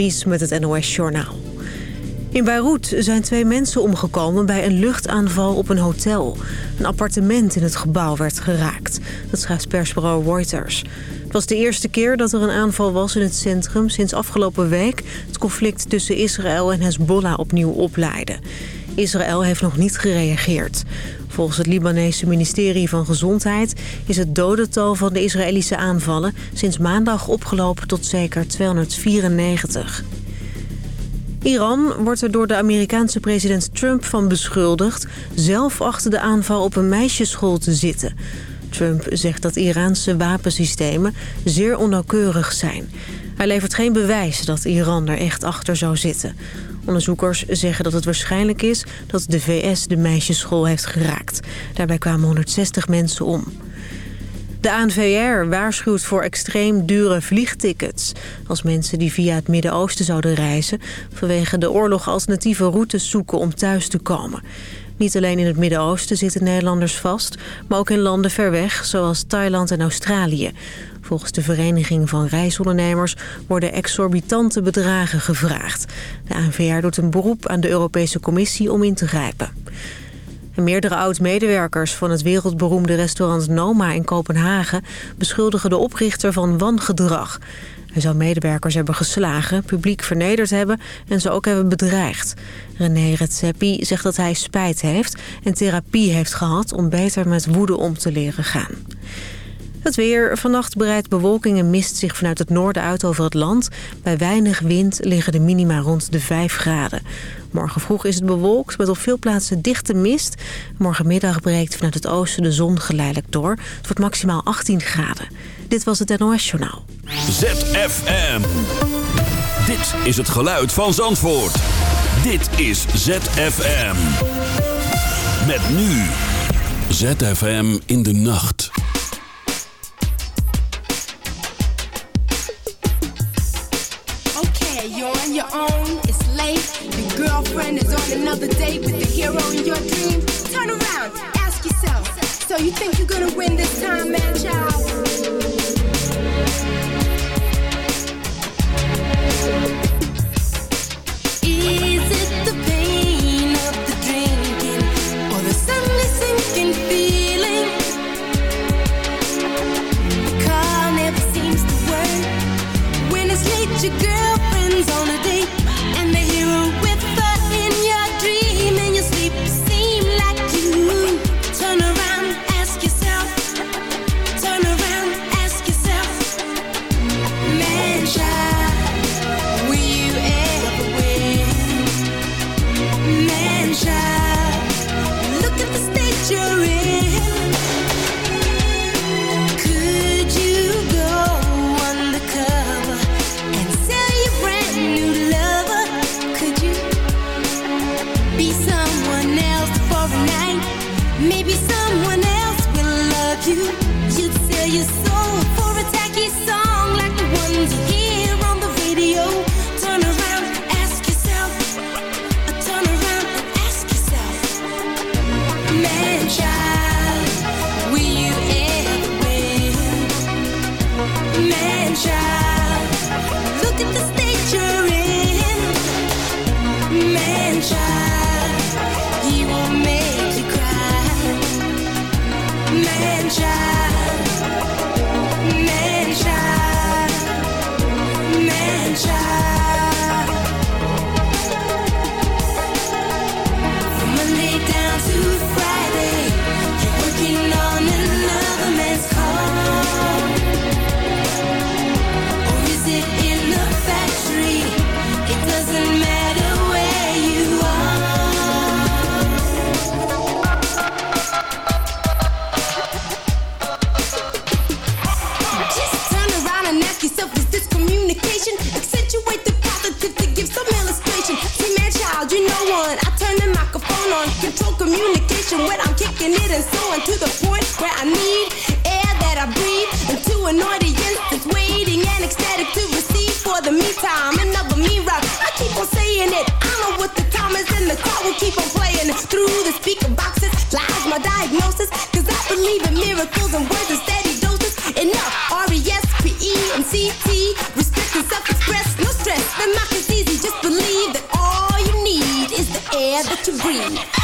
Ries met het NOS-journaal. In Beirut zijn twee mensen omgekomen bij een luchtaanval op een hotel. Een appartement in het gebouw werd geraakt. Dat schrijft persbureau Reuters. Het was de eerste keer dat er een aanval was in het centrum... sinds afgelopen week het conflict tussen Israël en Hezbollah opnieuw opleidde. Israël heeft nog niet gereageerd. Volgens het Libanese ministerie van Gezondheid is het dodental van de Israëlische aanvallen sinds maandag opgelopen tot zeker 294. Iran wordt er door de Amerikaanse president Trump van beschuldigd... zelf achter de aanval op een meisjesschool te zitten. Trump zegt dat Iraanse wapensystemen zeer onnauwkeurig zijn. Hij levert geen bewijs dat Iran er echt achter zou zitten. Onderzoekers zeggen dat het waarschijnlijk is dat de VS de meisjesschool heeft geraakt. Daarbij kwamen 160 mensen om. De ANVR waarschuwt voor extreem dure vliegtickets. Als mensen die via het Midden-Oosten zouden reizen... vanwege de oorlog alternatieve routes zoeken om thuis te komen. Niet alleen in het Midden-Oosten zitten Nederlanders vast... maar ook in landen ver weg, zoals Thailand en Australië. Volgens de Vereniging van Reisondernemers worden exorbitante bedragen gevraagd. De ANVR doet een beroep aan de Europese Commissie om in te grijpen. meerdere oud-medewerkers van het wereldberoemde restaurant Noma in Kopenhagen... beschuldigen de oprichter van wangedrag. Hij zou medewerkers hebben geslagen, publiek vernederd hebben en ze ook hebben bedreigd. René Redzepi zegt dat hij spijt heeft en therapie heeft gehad om beter met woede om te leren gaan. Het weer. Vannacht breidt bewolking en mist zich vanuit het noorden uit over het land. Bij weinig wind liggen de minima rond de 5 graden. Morgen vroeg is het bewolkt met op veel plaatsen dichte mist. Morgenmiddag breekt vanuit het oosten de zon geleidelijk door. Het wordt maximaal 18 graden. Dit was het NOS Journaal. ZFM. Dit is het geluid van Zandvoort. Dit is ZFM. Met nu. ZFM in de nacht. Girlfriend is on another date with the hero in your dream. Turn around, ask yourself. So you think you're gonna win this time, man, child? through the speaker boxes. Lies my diagnosis, cause I believe in miracles and words and steady doses. Enough, R-E-S-P-E. Respect and self-express, no stress. The mock is easy, just believe that all you need is the air that you breathe.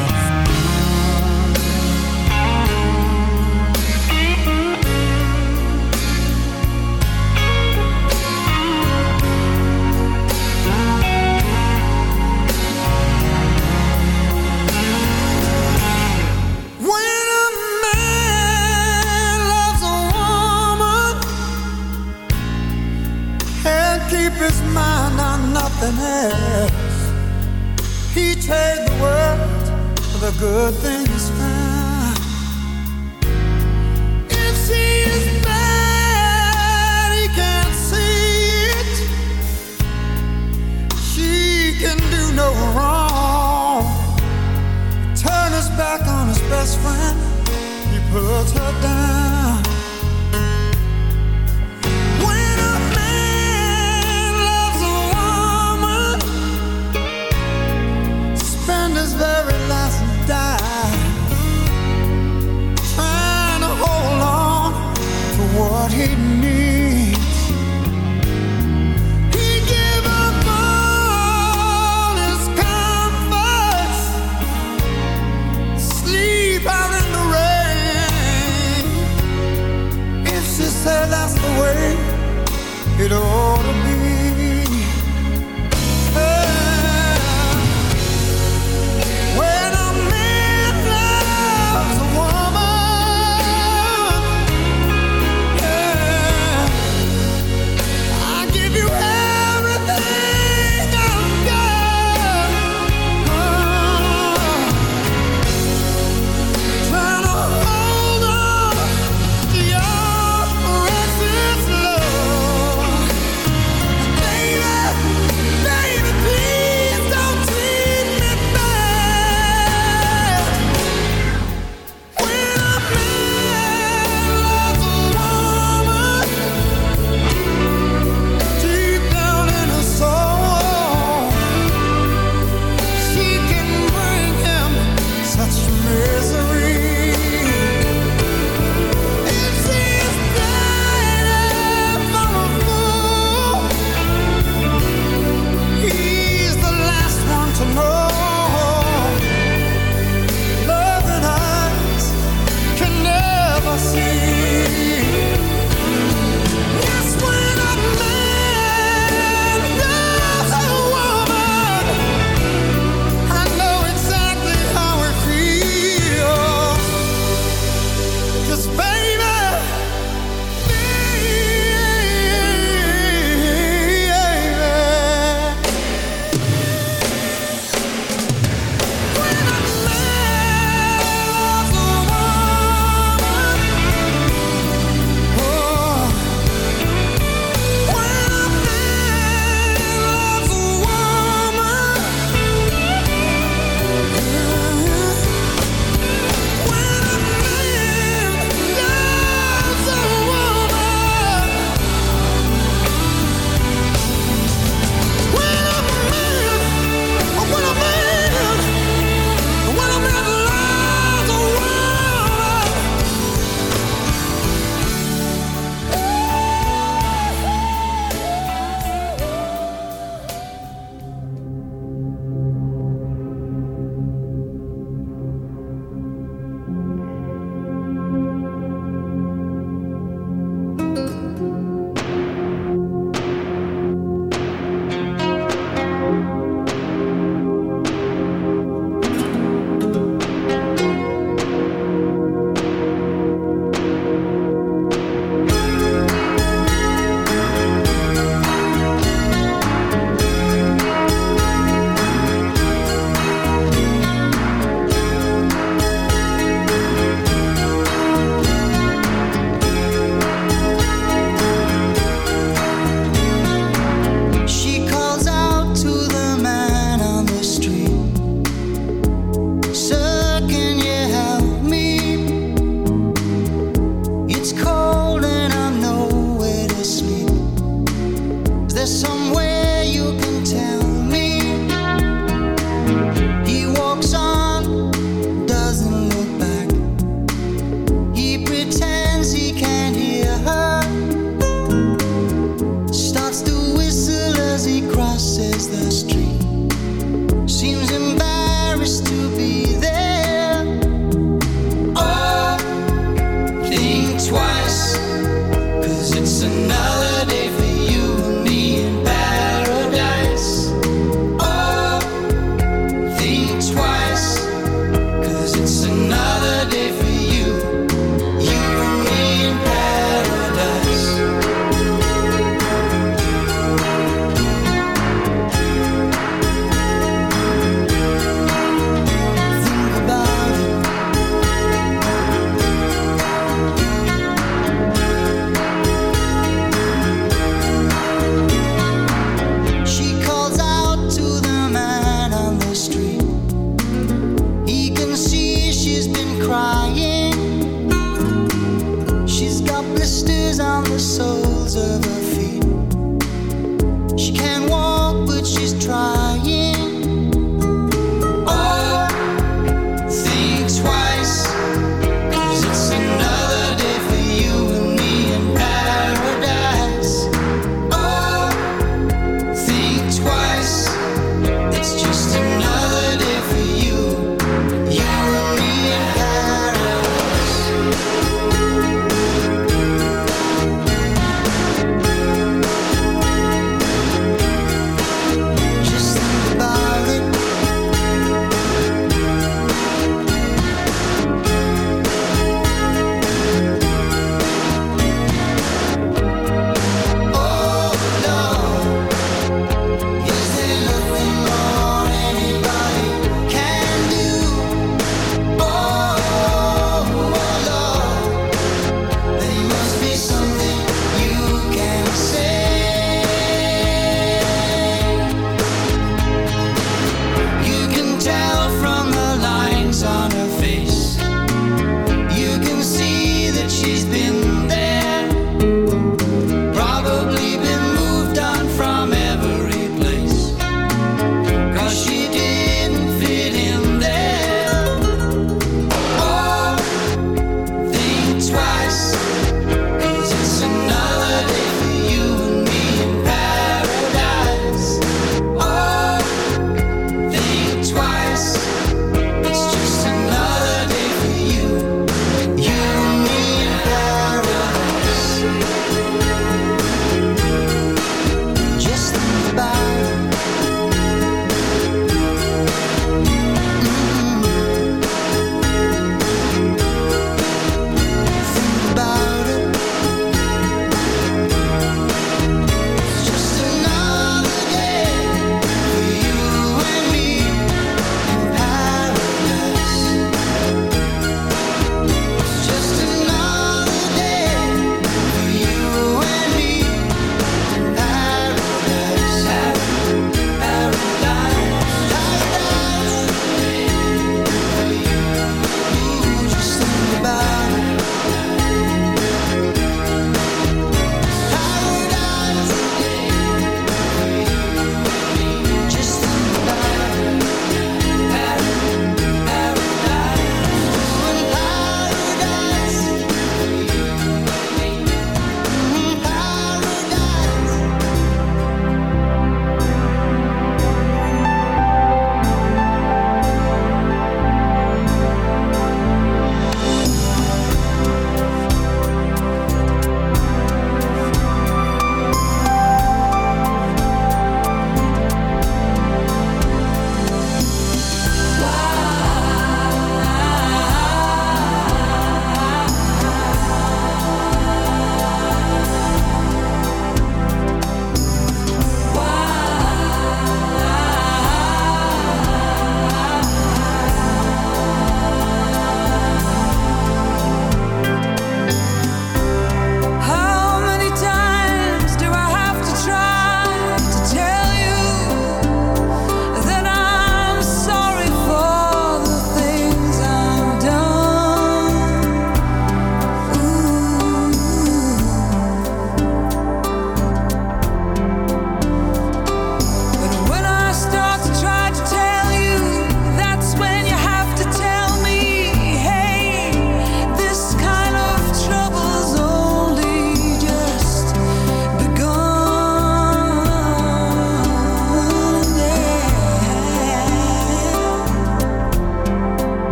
good things found. If she is bad, he can't see it. She can do no wrong. Turn his back on his best friend, he puts her down.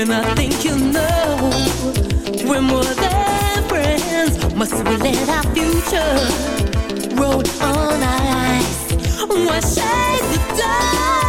when I think you know We're more than friends Must we let our future Roll on ice Why shade the dust.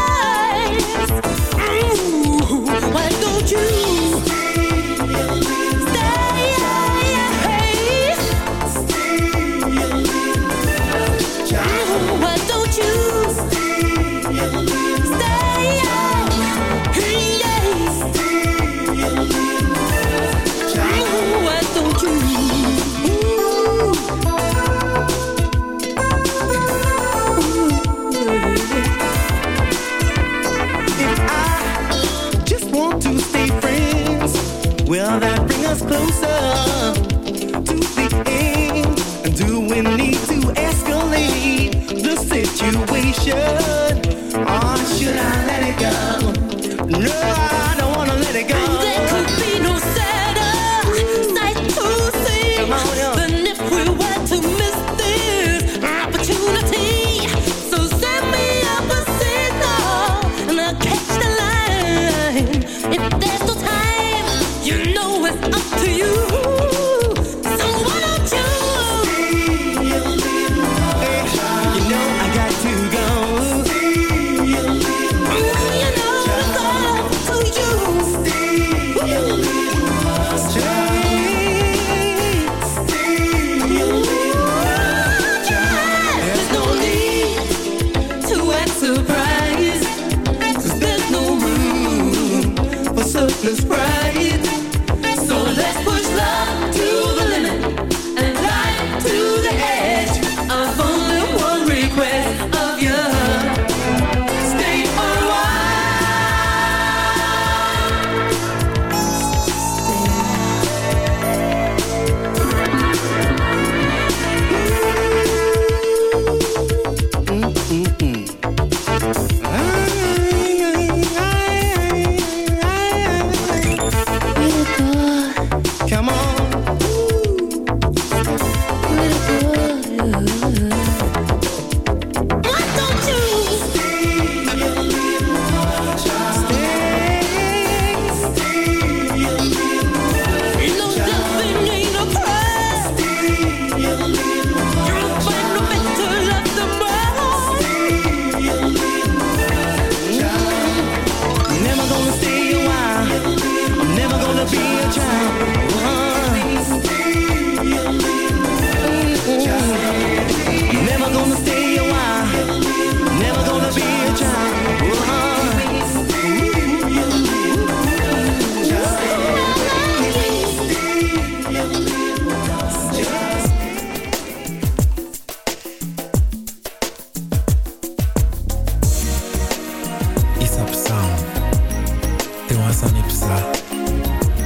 te wan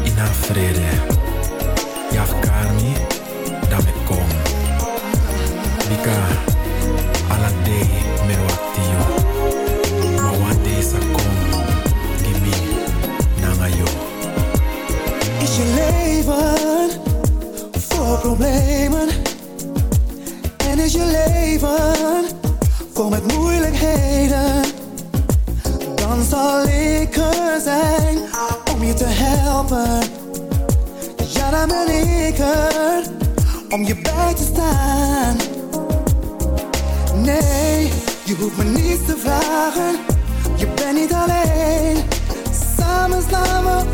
ina frere karmi kom bika ala dei is je leven voor problemen? En is je leven voor met moeilijkheden? dan zal ik er zijn om je te helpen. Ja, dan ben ik er om je bij te staan. Nee, je hoeft me niets te vragen. Je bent niet alleen. Samen slaan we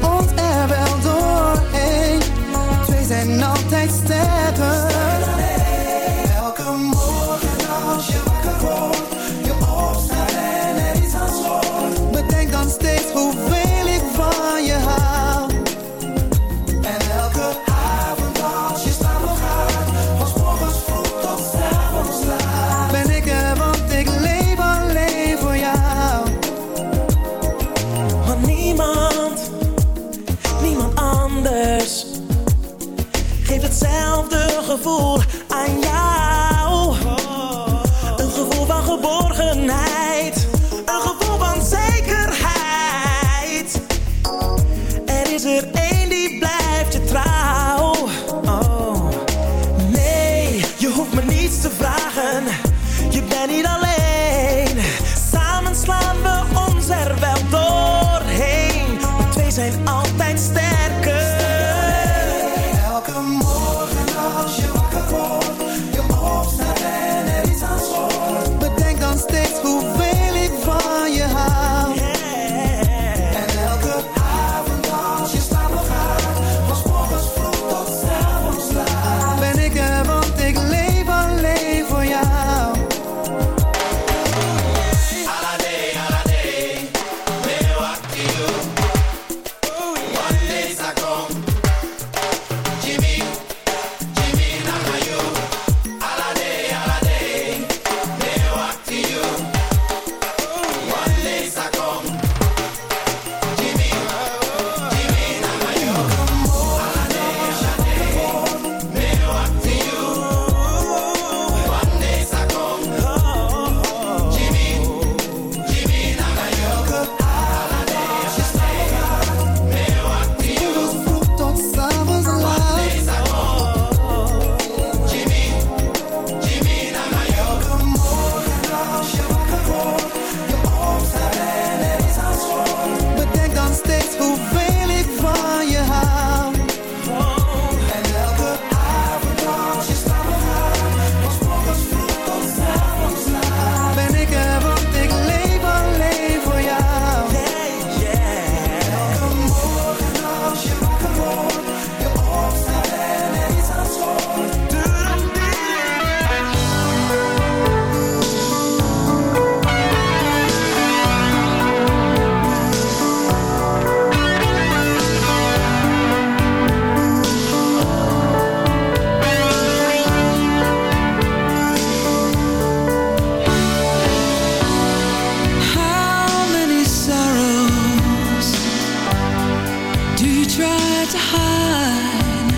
to hide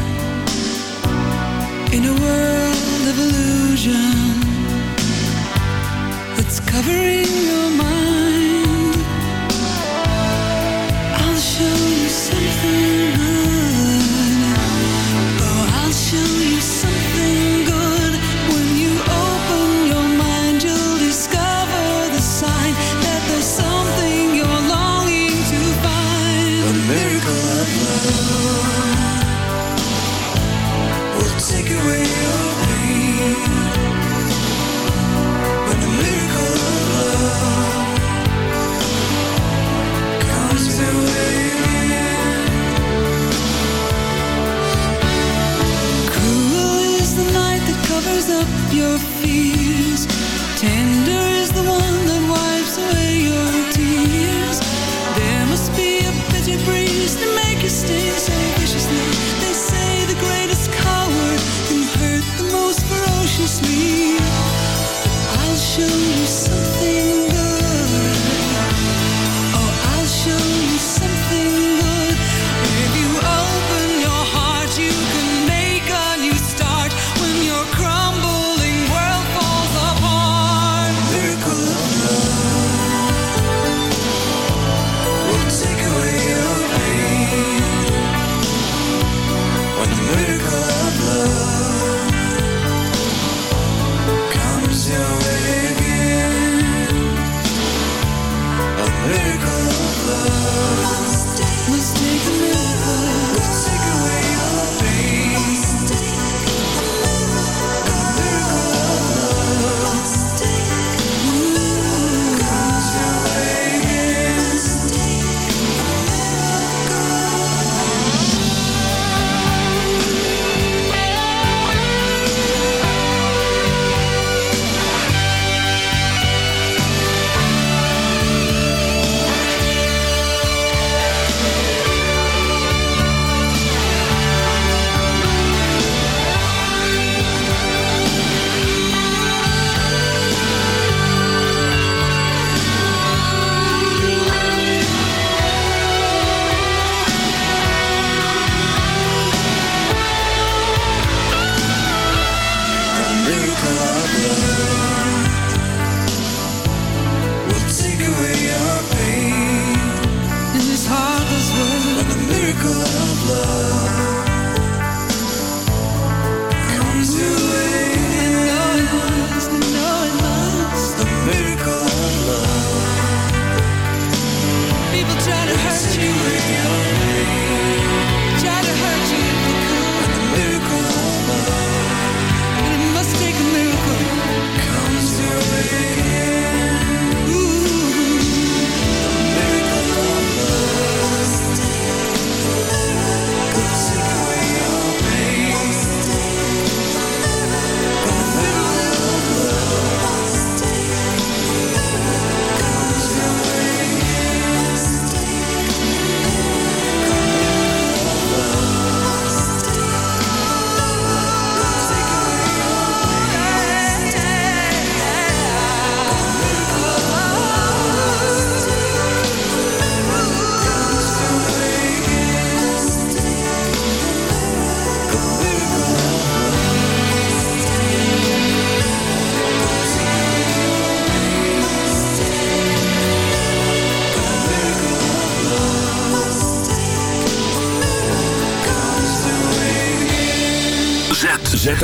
in a world of illusion that's covering your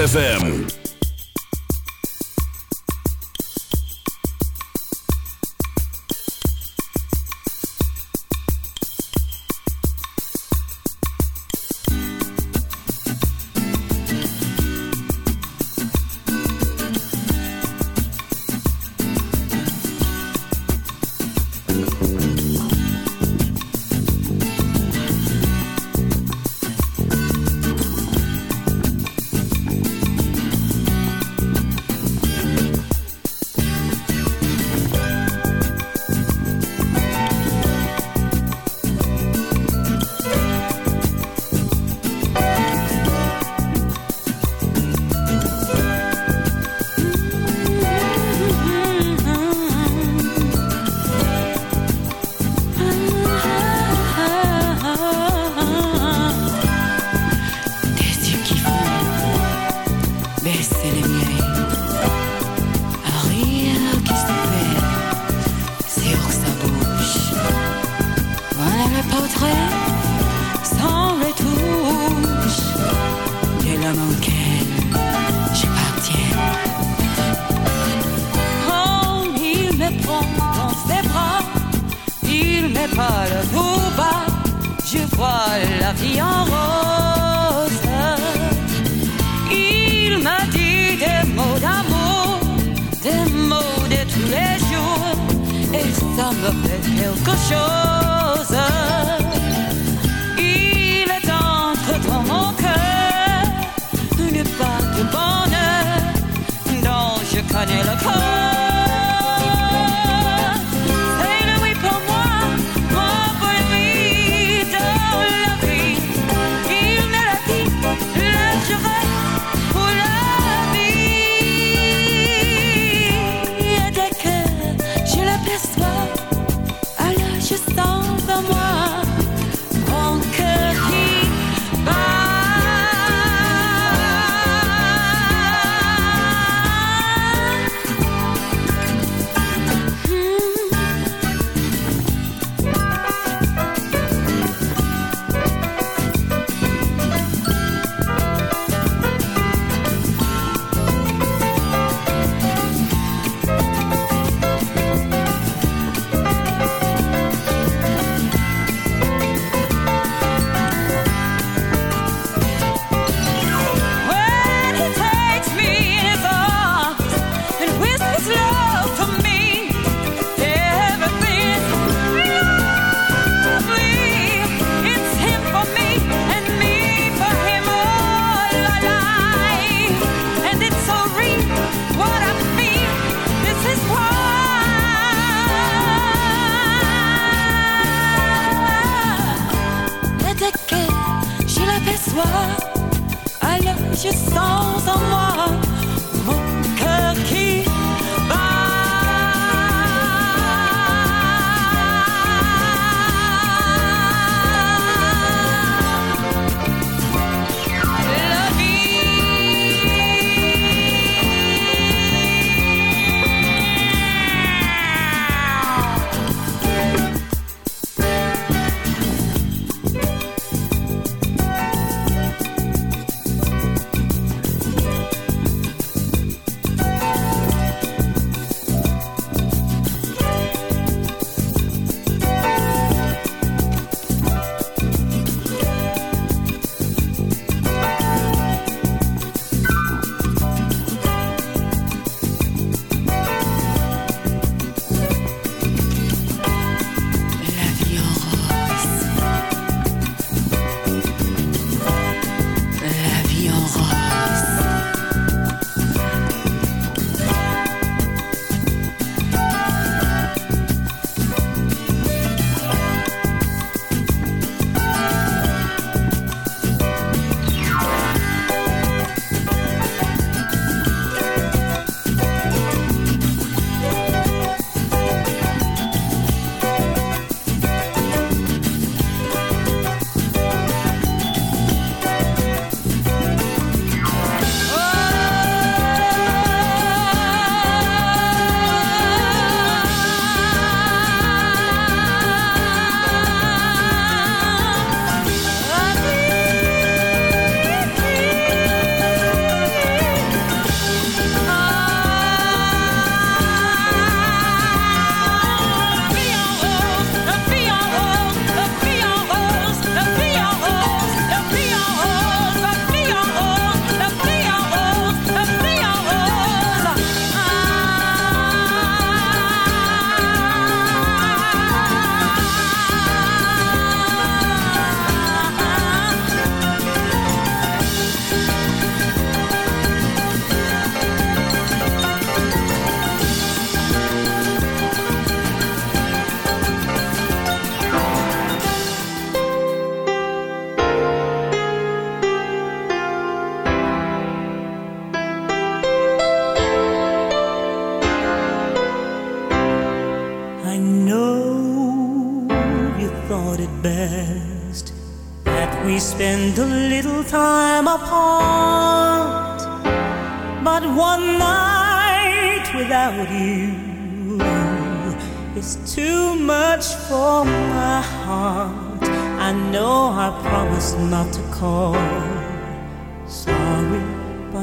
ZFM. semble peut-être quelque chose. Il est entre dans mon cœur une part de bonheur dont je connais le corps.